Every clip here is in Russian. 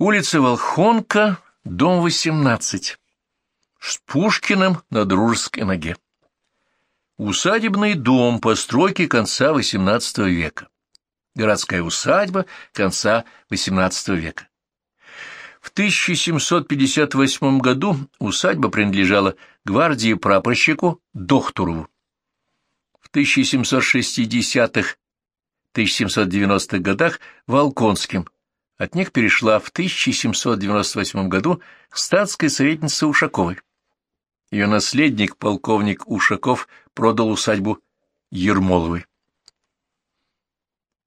Улица Волхонка, дом 18. С Пушкиным на Дружеской ноге. Усадебный дом постройки конца XVIII века. Городская усадьба конца XVIII века. В 1758 году усадьба принадлежала гвардии прапорщику Дохтурову. В 1760-1790-х годах Волконским. От них перешла в 1798 году к статской советнице Ушаковой. Ее наследник, полковник Ушаков, продал усадьбу Ермоловой.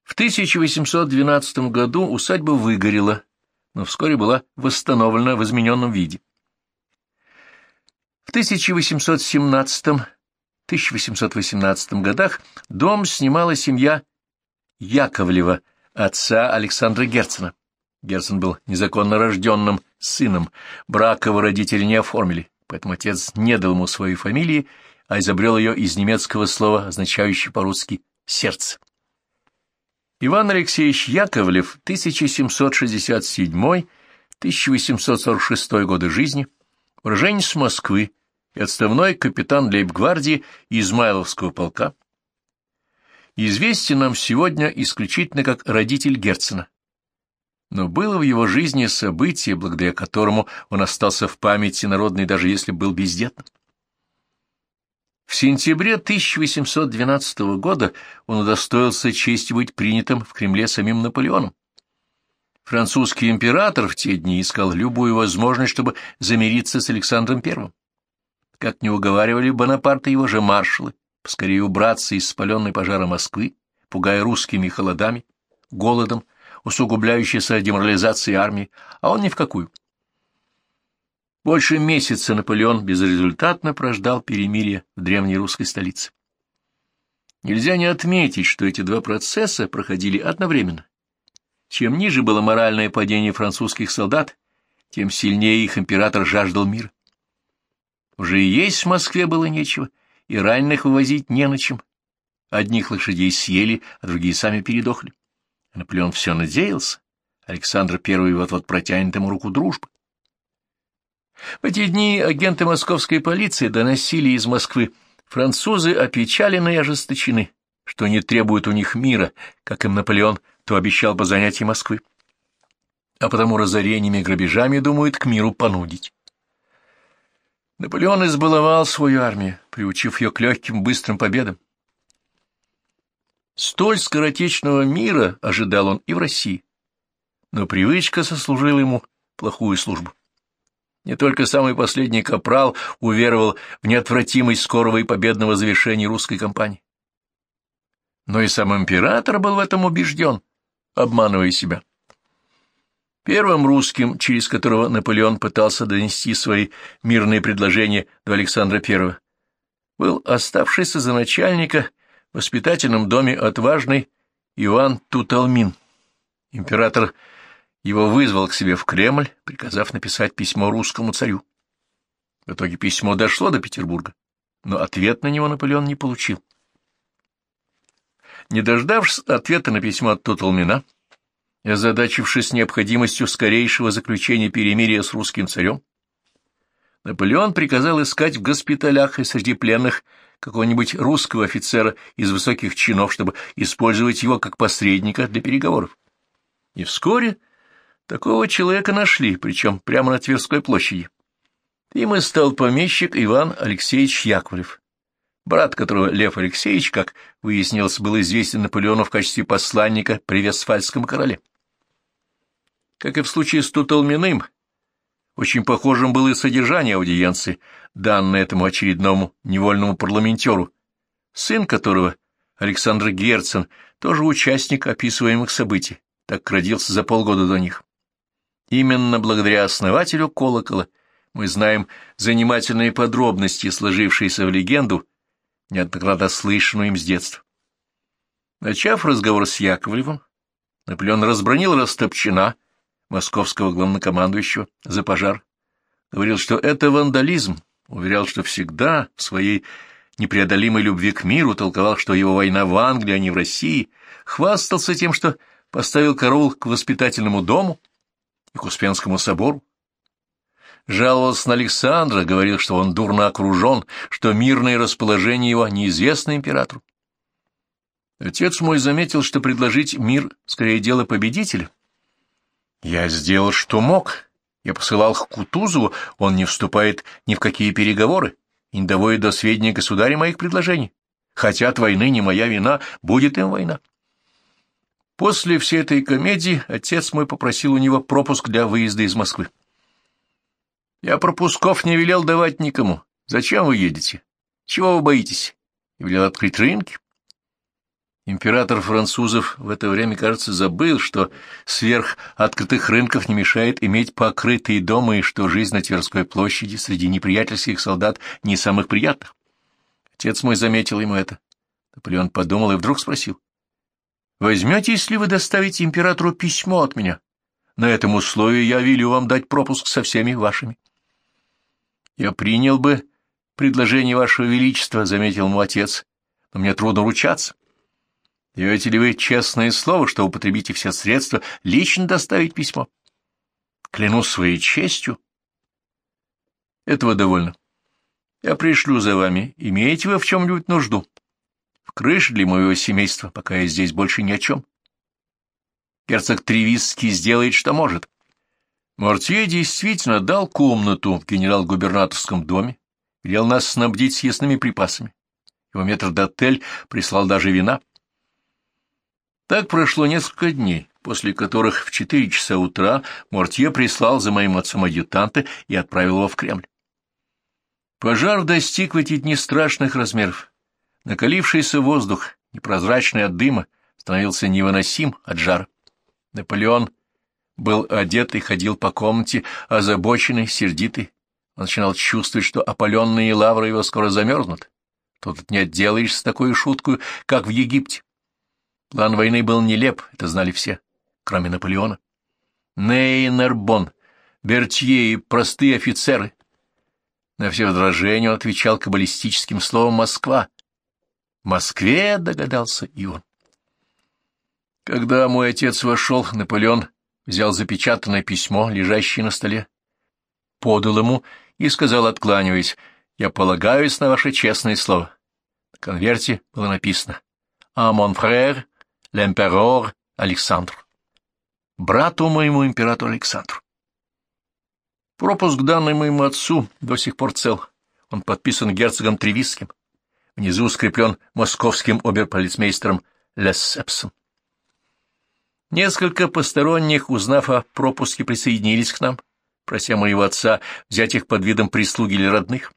В 1812 году усадьба выгорела, но вскоре была восстановлена в измененном виде. В 1817-1818 годах дом снимала семья Яковлева, отца Александра Герцена. Герцен был незаконно рожденным сыном, брака его родители не оформили, поэтому отец не дал ему своей фамилии, а изобрел ее из немецкого слова, означающего по-русски «сердце». Иван Алексеевич Яковлев, 1767-1846 годы жизни, уроженец Москвы и отставной капитан лейб-гвардии Измайловского полка, известен нам сегодня исключительно как родитель Герцена. Но было в его жизни событие, благодаря которому он остался в памяти народной, даже если был бездетным. В сентябре 1812 года он удостоился чести быть принятым в Кремле самим Наполеоном. Французский император в те дни искал любую возможность, чтобы замириться с Александром I. Как не уговаривали Бонапарта его же маршалы, поскорее убраться из спаленной пожара Москвы, пугая русскими холодами, голодом, усугубляющейся деморализацией армии, а он ни в какую. Больше месяца Наполеон безрезультатно прождал перемирие в древней русской столице. Нельзя не отметить, что эти два процесса проходили одновременно. Чем ниже было моральное падение французских солдат, тем сильнее их император жаждал мира. Уже и есть в Москве было нечего, и раненых вывозить не на чем. Одних лошадей съели, а другие сами передохли. Наполеон все надеялся. Александр I вот-вот протянет ему руку дружбы. В эти дни агенты московской полиции доносили из Москвы. Французы опечалены и ожесточены, что не требуют у них мира, как им Наполеон то обещал по занятии Москвы. А потому разорениями и грабежами думают к миру понудить. Наполеон избаловал свою армию, приучив ее к легким быстрым победам. Столь скоротечного мира ожидал он и в России, но привычка сослужила ему плохую службу. Не только самый последний капрал уверовал в неотвратимость скорого и победного завершения русской кампании. Но и сам император был в этом убежден, обманывая себя. Первым русским, через которого Наполеон пытался донести свои мирные предложения до Александра I, был оставшийся за начальника воспитательном доме отважный Иван Туталмин. Император его вызвал к себе в Кремль, приказав написать письмо русскому царю. В итоге письмо дошло до Петербурга, но ответ на него Наполеон не получил. Не дождавшись ответа на письмо от Туталмина, и озадачившись необходимостью скорейшего заключения перемирия с русским царем, Наполеон приказал искать в госпиталях и среди пленных какого-нибудь русского офицера из высоких чинов, чтобы использовать его как посредника для переговоров. И вскоре Такого человека нашли, причем прямо на Тверской площади. Им и стал помещик Иван Алексеевич Яковлев, брат которого Лев Алексеевич, как выяснилось, был известен Наполеону в качестве посланника при Вестфальском короле. Как и в случае с Туталминым, очень похожим было и содержание аудиенции, данное этому очередному невольному парламентеру, сын которого, Александр Герцен, тоже участник описываемых событий, так родился за полгода до них. Именно благодаря основателю колокола мы знаем занимательные подробности, сложившиеся в легенду, неоднократно слышанную им с детства. Начав разговор с Яковлевым, Наполеон разбронил Растопчина, московского главнокомандующего, за пожар. Говорил, что это вандализм, уверял, что всегда в своей непреодолимой любви к миру толковал, что его война в Англии, а не в России, хвастался тем, что поставил караул к воспитательному дому, и к Успенскому собору. Жаловался на Александра, говорил, что он дурно окружен, что мирное расположение его неизвестно императору. Отец мой заметил, что предложить мир скорее дело победителя. Я сделал, что мог. Я посылал к Кутузову, он не вступает ни в какие переговоры и не доводит до сведения государя моих предложений. Хотят войны, не моя вина, будет им война. После всей этой комедии отец мой попросил у него пропуск для выезда из Москвы. Я пропусков не велел давать никому. Зачем вы едете? Чего вы боитесь? И велел открыть рынки. Император французов в это время, кажется, забыл, что сверх открытых рынков не мешает иметь покрытые дома и что жизнь на Тверской площади среди неприятельских солдат не самых приятных. Отец мой заметил ему это. Наполеон подумал и вдруг спросил. «Возьметесь ли вы доставить императору письмо от меня? На этом условии я велю вам дать пропуск со всеми вашими». «Я принял бы предложение вашего величества», — заметил ему отец, — «но мне трудно ручаться». Даете ли вы честное слово, что употребите все средства лично доставить письмо? Клянусь своей честью. Этого довольно. Я пришлю за вами. Имеете вы в чем-нибудь нужду? В крыше для моего семейства, пока я здесь больше ни о чем. Герцог Тревисский сделает, что может. Мортье действительно дал комнату в генерал-губернаторском доме, велел нас снабдить съестными припасами. Его метрдотель прислал даже вина. Так прошло несколько дней, после которых в четыре часа утра Мортье прислал за моим отцом адъютанта и отправил его в Кремль. Пожар достиг в эти дни страшных размеров. Накалившийся воздух, непрозрачный от дыма, становился невыносим от жара. Наполеон был одет и ходил по комнате, озабоченный, сердитый. Он начинал чувствовать, что опаленные лавры его скоро замерзнут. Тут не отделаешься такой шуткой, как в Египте. План войны был нелеп, это знали все, кроме Наполеона. Нейнербон, Бертье и простые офицеры. На все возражения он отвечал каббалистическим словом «Москва». В Москве догадался и он. Когда мой отец вошел, Наполеон взял запечатанное письмо, лежащее на столе, подал ему и сказал, откланиваясь, «Я полагаюсь на ваше честное слово». На конверте было написано «А мон фрère L'Empereur Александр. Брату моему императору Александру. Пропуск, данный моему отцу, до сих пор цел. Он подписан герцогом Тревисским. Внизу скреплен московским оберполицмейстером Лессепсом. Несколько посторонних, узнав о пропуске, присоединились к нам, прося моего отца взять их под видом прислуги или родных.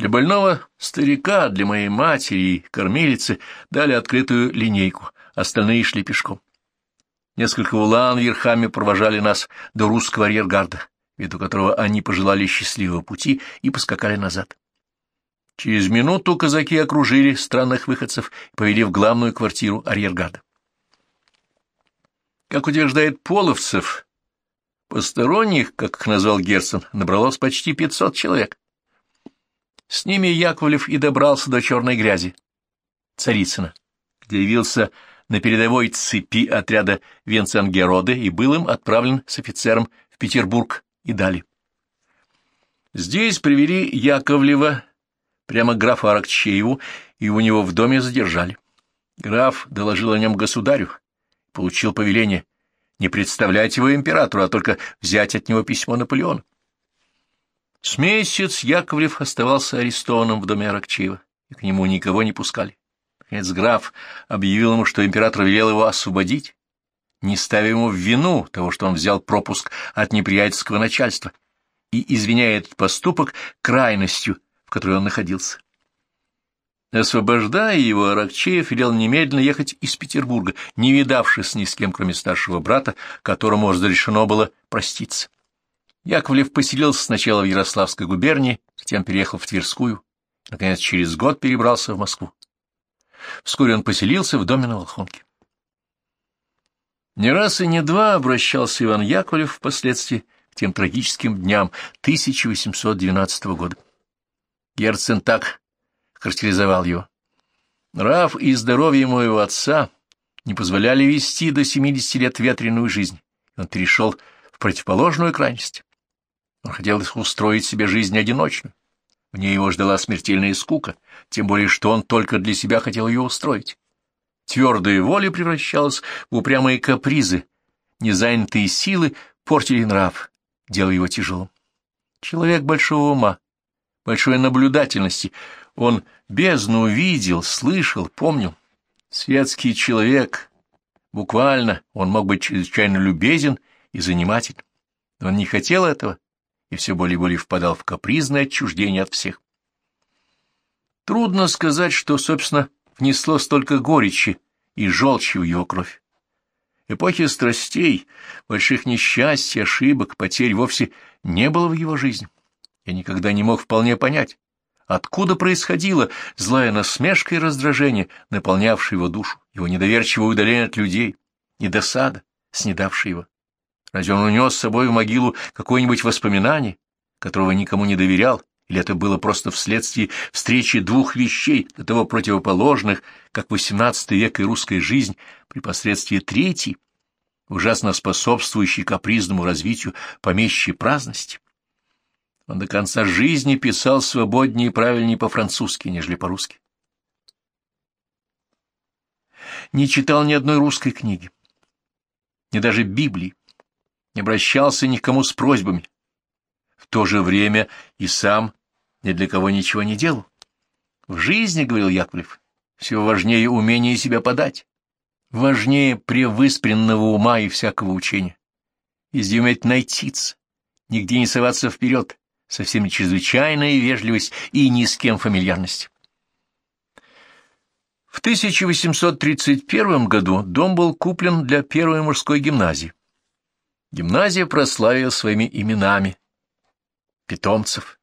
Для больного старика, для моей матери и кормилицы дали открытую линейку, остальные шли пешком. Несколько улан верхами провожали нас до русского арьергарда, виду которого они пожелали счастливого пути и поскакали назад. Через минуту казаки окружили странных выходцев и повели в главную квартиру арьергарда. Как утверждает Половцев, посторонних, как их назвал Герцен, набралось почти пятьсот человек. С ними Яковлев и добрался до черной грязи, Царицына, где явился на передовой цепи отряда Венценгероды и был им отправлен с офицером в Петербург и далее. Здесь привели Яковлева прямо графу Аракчееву, и у него в доме задержали. Граф доложил о нем государю, получил повеление не представлять его императору, а только взять от него письмо Наполеона. С месяц Яковлев оставался арестованным в доме Аракчеева, и к нему никого не пускали. Наконец граф объявил ему, что император велел его освободить, не ставя ему в вину того, что он взял пропуск от неприятельского начальства, и извиняя этот поступок крайностью, в которой он находился. Освобождая его, Аракчеев велел немедленно ехать из Петербурга, не видавшись ни с кем, кроме старшего брата, которому разрешено было проститься. Яковлев поселился сначала в Ярославской губернии, затем переехал в Тверскую, наконец через год перебрался в Москву. Вскоре он поселился в доме на Волхонке. Не раз и не два обращался Иван Яковлев впоследствии к тем трагическим дням 1812 года. Герцен так характеризовал его. Нрав и здоровье моего отца не позволяли вести до 70 лет ветреную жизнь. Он перешел в противоположную крайность. Он хотел устроить себе жизнь одиночную. В ней его ждала смертельная скука, тем более что он только для себя хотел ее устроить. Твердая воля превращалась в упрямые капризы, незанятые силы портили нрав, делая его тяжелым. Человек большого ума, большой наблюдательности, он бездну видел, слышал, помнил. Светский человек, буквально, он мог быть чрезвычайно любезен и заниматель. Но он не хотел этого и все более и более впадал в капризное отчуждение от всех. Трудно сказать, что, собственно, внесло столько горечи и желчи в его кровь. Эпохи страстей, больших несчастий, ошибок, потерь вовсе не было в его жизни. Я никогда не мог вполне понять, откуда происходила злая насмешка и раздражение, наполнявшее его душу, его недоверчивое удаление от людей и досада, снедавшая его. Разве он унес с собой в могилу какое-нибудь воспоминание, которого никому не доверял, или это было просто вследствие встречи двух вещей, до того противоположных, как XVIII век и русская жизнь, при посредстве третьей, ужасно способствующей капризному развитию помещей праздности? Он до конца жизни писал свободнее и правильнее по-французски, нежели по-русски. Не читал ни одной русской книги, ни даже Библии не обращался ни к кому с просьбами. В то же время и сам ни для кого ничего не делал. В жизни, — говорил Яковлев, — все важнее умение себя подать, важнее превыспренного ума и всякого учения. Везде уметь найтиться, нигде не соваться вперед, совсем чрезвычайная вежливость и ни с кем фамильярность. В 1831 году дом был куплен для первой мужской гимназии. Гимназия прославила своими именами питомцев.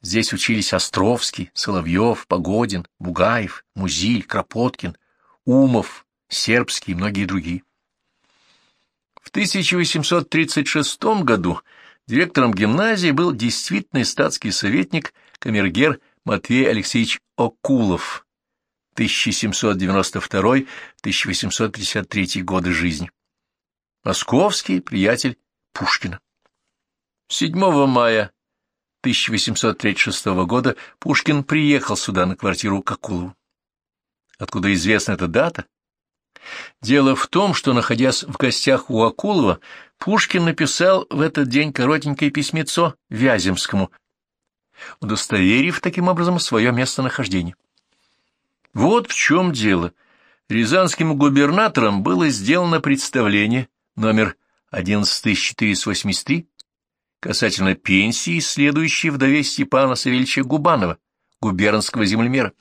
Здесь учились Островский, Соловьев, Погодин, Бугаев, Музиль, Кропоткин, Умов, Сербский и многие другие. В 1836 году директором гимназии был действительный статский советник камергер Матвей Алексеевич Окулов, 1792-1853 годы жизни. Московский приятель Пушкина. 7 мая 1836 года Пушкин приехал сюда на квартиру Кокулову. Откуда известна эта дата? Дело в том, что, находясь в гостях у Акулова, Пушкин написал в этот день коротенькое письмецо Вяземскому, удостоверив таким образом свое местонахождение. Вот в чем дело. Рязанским губернатором было сделано представление номер 11483 касательно пенсии, следующей вдове Степана Савельевича Губанова, губернского землемера.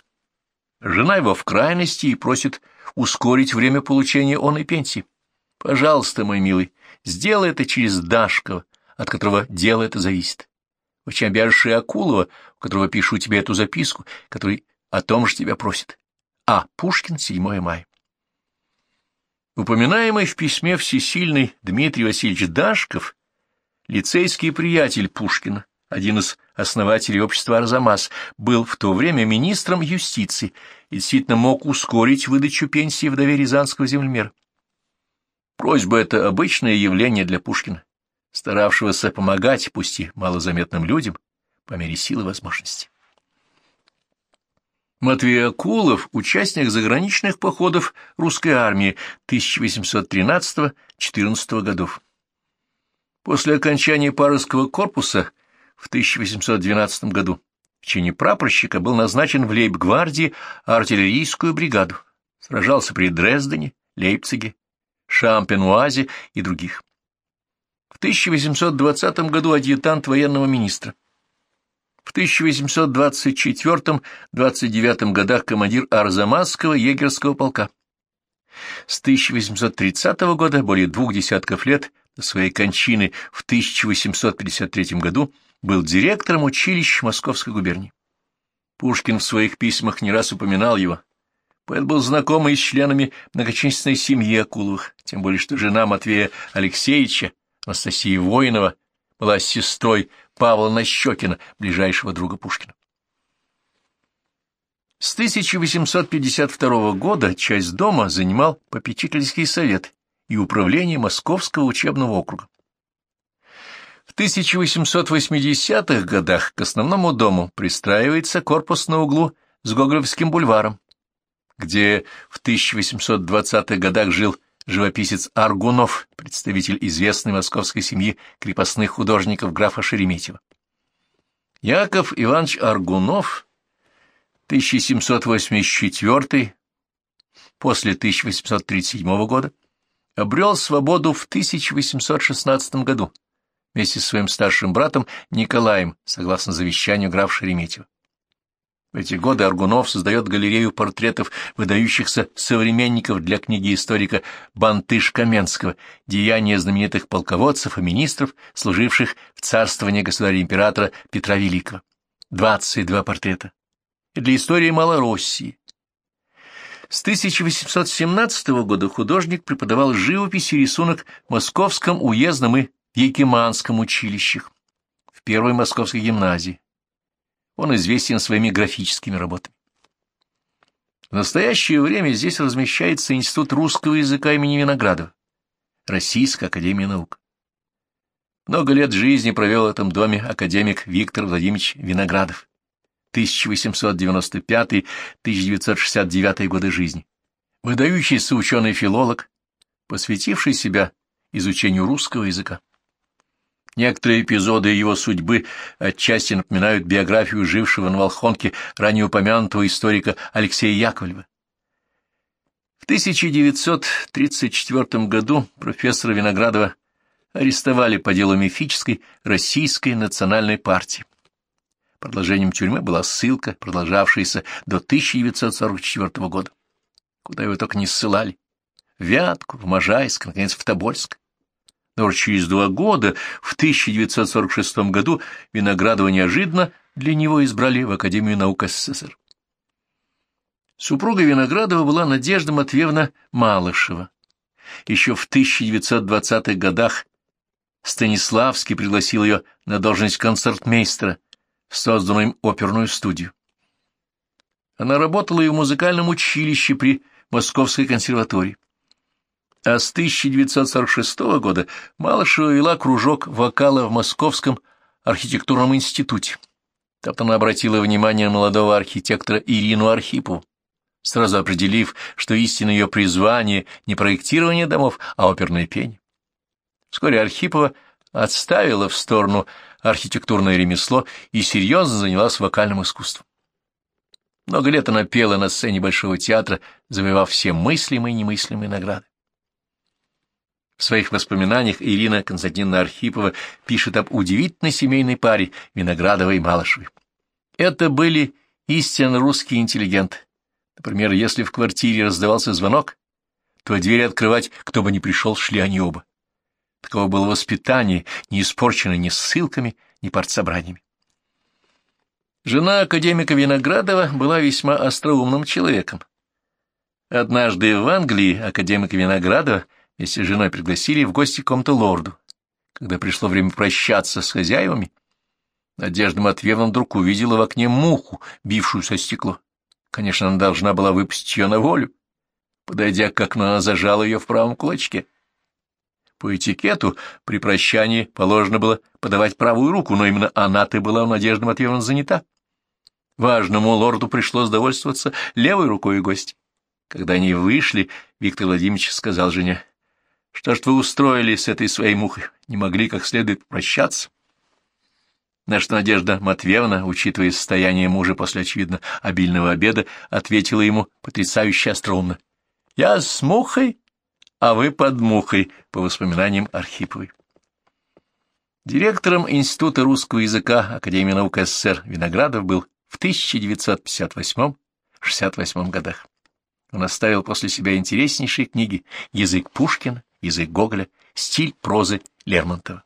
Жена его в крайности и просит ускорить время получения он и пенсии. Пожалуйста, мой милый, сделай это через Дашкова, от которого дело это зависит. Очень обяжешь и Акулова, у которого пишу тебе эту записку, который о том же тебя просит. А. Пушкин, 7 мая. Упоминаемый в письме всесильный Дмитрий Васильевич Дашков, лицейский приятель Пушкина, один из основателей общества «Арзамас», был в то время министром юстиции и действительно мог ускорить выдачу пенсии вдове Рязанского землемера. Просьба — это обычное явление для Пушкина, старавшегося помогать, пусть и малозаметным людям, по мере силы возможности. Матвей Акулов – участник заграничных походов русской армии 1813-14 годов. После окончания Паровского корпуса в 1812 году в чине прапорщика был назначен в лейб-гвардии артиллерийскую бригаду. Сражался при Дрездене, Лейпциге, Шампенуазе и других. В 1820 году адъютант военного министра. В 1824-29 годах командир Арзамасского егерского полка. С 1830 года, более двух десятков лет, до своей кончины в 1853 году, был директором училища Московской губернии. Пушкин в своих письмах не раз упоминал его. Поэт был знаком и с членами многочисленной семьи Акуловых, тем более что жена Матвея Алексеевича, Анастасия Воинова, была сестрой Павла Нащекина, ближайшего друга Пушкина. С 1852 года часть дома занимал попечительский совет и управления Московского учебного округа. В 1880-х годах к основному дому пристраивается корпус на углу с Гоголевским бульваром, где в 1820-х годах жил живописец Аргунов, представитель известной московской семьи крепостных художников графа Шереметьева. Яков Иванович Аргунов, 1784 после 1837 года, обрел свободу в 1816 году вместе с своим старшим братом Николаем, согласно завещанию графа Шереметьева. В эти годы Аргунов создает галерею портретов выдающихся современников для книги историка Бантыш-Каменского «Деяния знаменитых полководцев и министров, служивших в царствовании государя-императора Петра Великого». 22 портрета. Для истории Малороссии. С 1817 года художник преподавал живопись и рисунок в Московском уездном и Якиманском училищах, в Первой Московской гимназии. Он известен своими графическими работами. В настоящее время здесь размещается Институт русского языка имени Виноградова, Российская академия наук. Много лет жизни провел в этом доме академик Виктор Владимирович Виноградов, 1895-1969 годы жизни, выдающийся ученый-филолог, посвятивший себя изучению русского языка. Некоторые эпизоды его судьбы отчасти напоминают биографию жившего на Волхонке ранее упомянутого историка Алексея Яковлева. В 1934 году профессора Виноградова арестовали по делу мифической Российской национальной партии. Продолжением тюрьмы была ссылка, продолжавшаяся до 1944 года, куда его только не ссылали. В Вятку, в Можайск, наконец, в Тобольск но уже через два года, в 1946 году, Виноградова неожиданно для него избрали в Академию наук СССР. Супруга Виноградова была Надежда Матвеевна Малышева. Еще в 1920-х годах Станиславский пригласил ее на должность концертмейстера в созданную им оперную студию. Она работала и в музыкальном училище при Московской консерватории а с 1946 года Малышева вела кружок вокала в Московском архитектурном институте. Там она обратила внимание молодого архитектора Ирину Архипову, сразу определив, что истинное ее призвание не проектирование домов, а оперное пение. Вскоре Архипова отставила в сторону архитектурное ремесло и серьезно занялась вокальным искусством. Много лет она пела на сцене Большого театра, завоевав все мыслимые и немыслимые награды. В своих воспоминаниях Ирина Константиновна Архипова пишет об удивительной семейной паре Виноградовой и Малышевой. Это были истинно русские интеллигенты. Например, если в квартире раздавался звонок, то дверь открывать, кто бы ни пришел, шли они оба. Таково было воспитание, не испорчено ни ссылками, ни партсобраниями. Жена академика Виноградова была весьма остроумным человеком. Однажды в Англии академика Виноградова вместе с женой пригласили в гости к кому-то лорду. Когда пришло время прощаться с хозяевами, Надежда Матвеевна вдруг увидела в окне муху, бившую со стекло. Конечно, она должна была выпустить ее на волю. Подойдя к окну, она зажала ее в правом кулачке. По этикету при прощании положено было подавать правую руку, но именно она-то была у Надежды Матвеевны занята. Важному лорду пришлось довольствоваться левой рукой гостя. Когда они вышли, Виктор Владимирович сказал жене, что ж вы устроили с этой своей мухой? Не могли как следует прощаться? На что Надежда Матвеевна, учитывая состояние мужа после, очевидно, обильного обеда, ответила ему потрясающе остроумно. — Я с мухой, а вы под мухой, по воспоминаниям Архиповой. Директором Института русского языка Академии наук СССР Виноградов был в 1958-68 годах. Он оставил после себя интереснейшие книги «Язык Пушкина», язык Гоголя, стиль прозы Лермонтова.